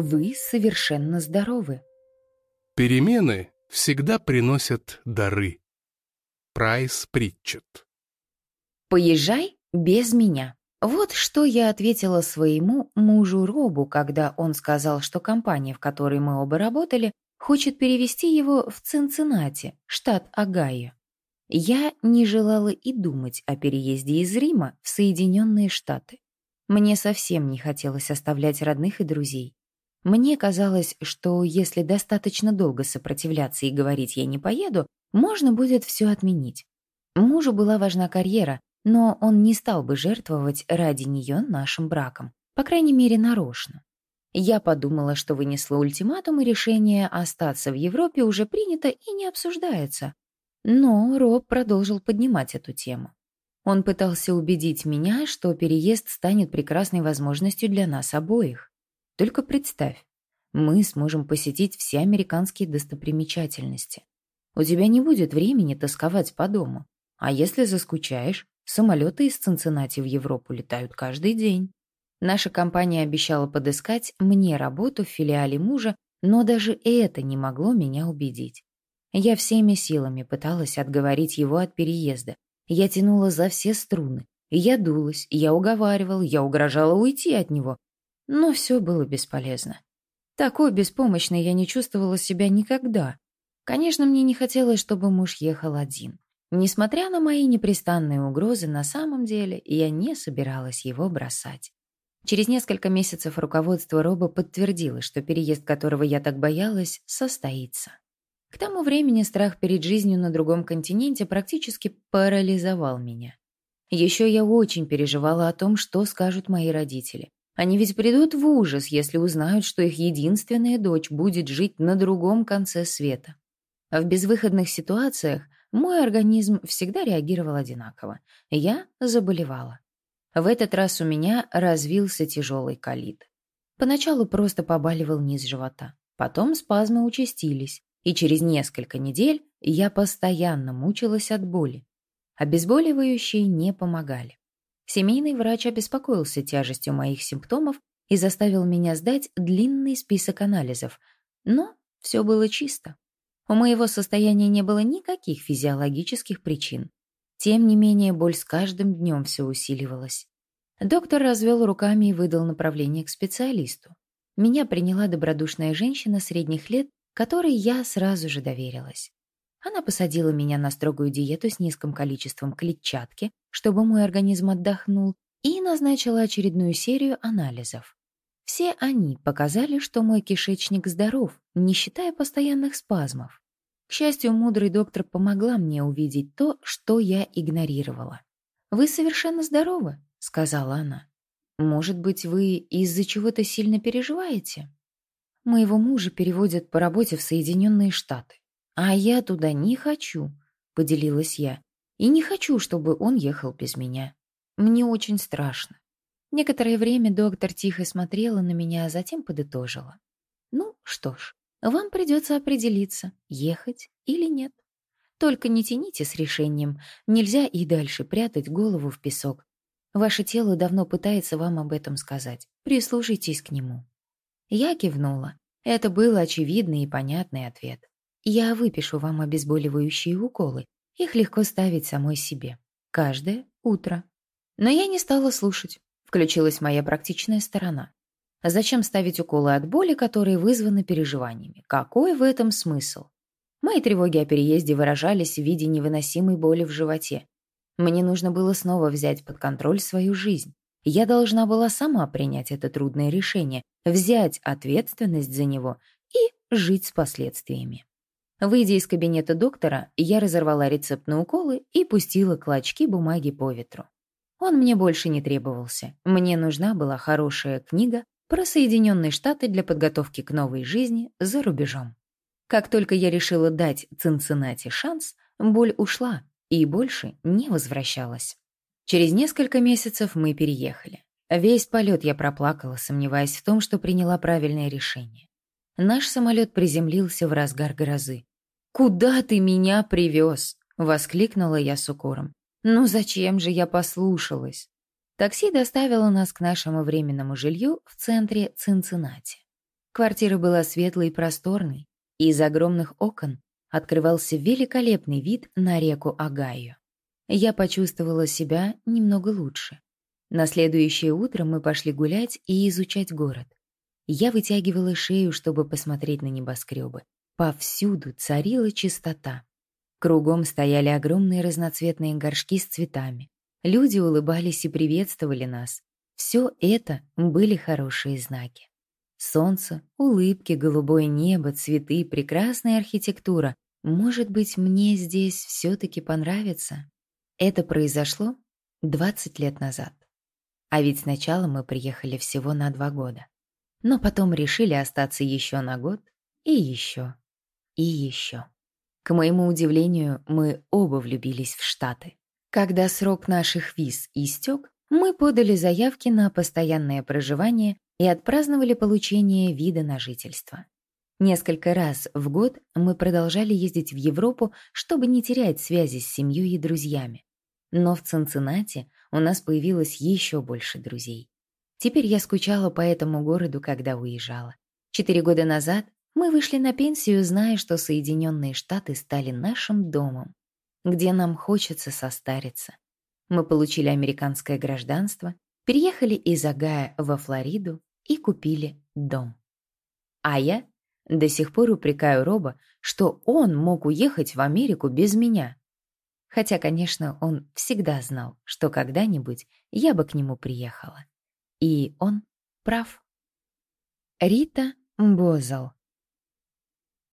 вы совершенно здоровы. Перемены всегда приносят дары. Прайс Притчет. Поезжай без меня. Вот что я ответила своему мужу Робу, когда он сказал, что компания, в которой мы оба работали, хочет перевести его в Цинциннати, штат Огайо. Я не желала и думать о переезде из Рима в Соединенные Штаты. Мне совсем не хотелось оставлять родных и друзей. Мне казалось, что если достаточно долго сопротивляться и говорить «я не поеду», можно будет все отменить. Мужу была важна карьера, но он не стал бы жертвовать ради нее нашим браком, по крайней мере, нарочно. Я подумала, что вынесла ультиматум, и решение остаться в Европе уже принято и не обсуждается. Но Роб продолжил поднимать эту тему. Он пытался убедить меня, что переезд станет прекрасной возможностью для нас обоих. Только представь, мы сможем посетить все американские достопримечательности. У тебя не будет времени тосковать по дому. А если заскучаешь, самолеты из Цинциннати в Европу летают каждый день. Наша компания обещала подыскать мне работу в филиале мужа, но даже это не могло меня убедить. Я всеми силами пыталась отговорить его от переезда, я тянула за все струны. Я дулась, я уговаривала, я угрожала уйти от него. Но все было бесполезно. Такой беспомощной я не чувствовала себя никогда. Конечно, мне не хотелось, чтобы муж ехал один. Несмотря на мои непрестанные угрозы, на самом деле я не собиралась его бросать. Через несколько месяцев руководство Роба подтвердило, что переезд которого я так боялась, состоится. К тому времени страх перед жизнью на другом континенте практически парализовал меня. Еще я очень переживала о том, что скажут мои родители. Они ведь придут в ужас, если узнают, что их единственная дочь будет жить на другом конце света. В безвыходных ситуациях мой организм всегда реагировал одинаково. Я заболевала. В этот раз у меня развился тяжелый колит. Поначалу просто побаливал низ живота. Потом спазмы участились и через несколько недель я постоянно мучилась от боли. Обезболивающие не помогали. Семейный врач обеспокоился тяжестью моих симптомов и заставил меня сдать длинный список анализов, но все было чисто. У моего состояния не было никаких физиологических причин. Тем не менее, боль с каждым днем все усиливалась. Доктор развел руками и выдал направление к специалисту. Меня приняла добродушная женщина средних лет которой я сразу же доверилась. Она посадила меня на строгую диету с низким количеством клетчатки, чтобы мой организм отдохнул, и назначила очередную серию анализов. Все они показали, что мой кишечник здоров, не считая постоянных спазмов. К счастью, мудрый доктор помогла мне увидеть то, что я игнорировала. «Вы совершенно здоровы», — сказала она. «Может быть, вы из-за чего-то сильно переживаете?» Моего мужа переводят по работе в Соединенные Штаты. А я туда не хочу, поделилась я. И не хочу, чтобы он ехал без меня. Мне очень страшно. Некоторое время доктор тихо смотрела на меня, а затем подытожила. Ну, что ж, вам придется определиться, ехать или нет. Только не тяните с решением. Нельзя и дальше прятать голову в песок. Ваше тело давно пытается вам об этом сказать. Прислушайтесь к нему. Я кивнула. Это был очевидный и понятный ответ. Я выпишу вам обезболивающие уколы. Их легко ставить самой себе. Каждое утро. Но я не стала слушать. Включилась моя практичная сторона. Зачем ставить уколы от боли, которые вызваны переживаниями? Какой в этом смысл? Мои тревоги о переезде выражались в виде невыносимой боли в животе. Мне нужно было снова взять под контроль свою жизнь. Я должна была сама принять это трудное решение, взять ответственность за него и жить с последствиями. Выйдя из кабинета доктора, я разорвала рецепт на уколы и пустила клочки бумаги по ветру. Он мне больше не требовался. Мне нужна была хорошая книга про Соединенные Штаты для подготовки к новой жизни за рубежом. Как только я решила дать Цинциннати шанс, боль ушла и больше не возвращалась. Через несколько месяцев мы переехали. Весь полет я проплакала, сомневаясь в том, что приняла правильное решение. Наш самолет приземлился в разгар грозы. «Куда ты меня привез?» — воскликнула я с укором. «Ну зачем же я послушалась?» Такси доставило нас к нашему временному жилью в центре Цинциннати. Квартира была светлой и просторной, и из огромных окон открывался великолепный вид на реку Агаю. Я почувствовала себя немного лучше. На следующее утро мы пошли гулять и изучать город. Я вытягивала шею, чтобы посмотреть на небоскребы. Повсюду царила чистота. Кругом стояли огромные разноцветные горшки с цветами. Люди улыбались и приветствовали нас. Все это были хорошие знаки. Солнце, улыбки, голубое небо, цветы, прекрасная архитектура. Может быть, мне здесь все-таки понравится? Это произошло 20 лет назад. А ведь сначала мы приехали всего на два года. Но потом решили остаться еще на год и еще, и еще. К моему удивлению, мы оба влюбились в Штаты. Когда срок наших виз истек, мы подали заявки на постоянное проживание и отпраздновали получение вида на жительство. Несколько раз в год мы продолжали ездить в Европу, чтобы не терять связи с семьей и друзьями. Но в Цинциннати у нас появилось еще больше друзей. Теперь я скучала по этому городу, когда уезжала. Четыре года назад мы вышли на пенсию, зная, что Соединенные Штаты стали нашим домом, где нам хочется состариться. Мы получили американское гражданство, переехали из Агая во Флориду и купили дом. А я до сих пор упрекаю Роба, что он мог уехать в Америку без меня. Хотя, конечно, он всегда знал, что когда-нибудь я бы к нему приехала. И он прав. Рита Бозал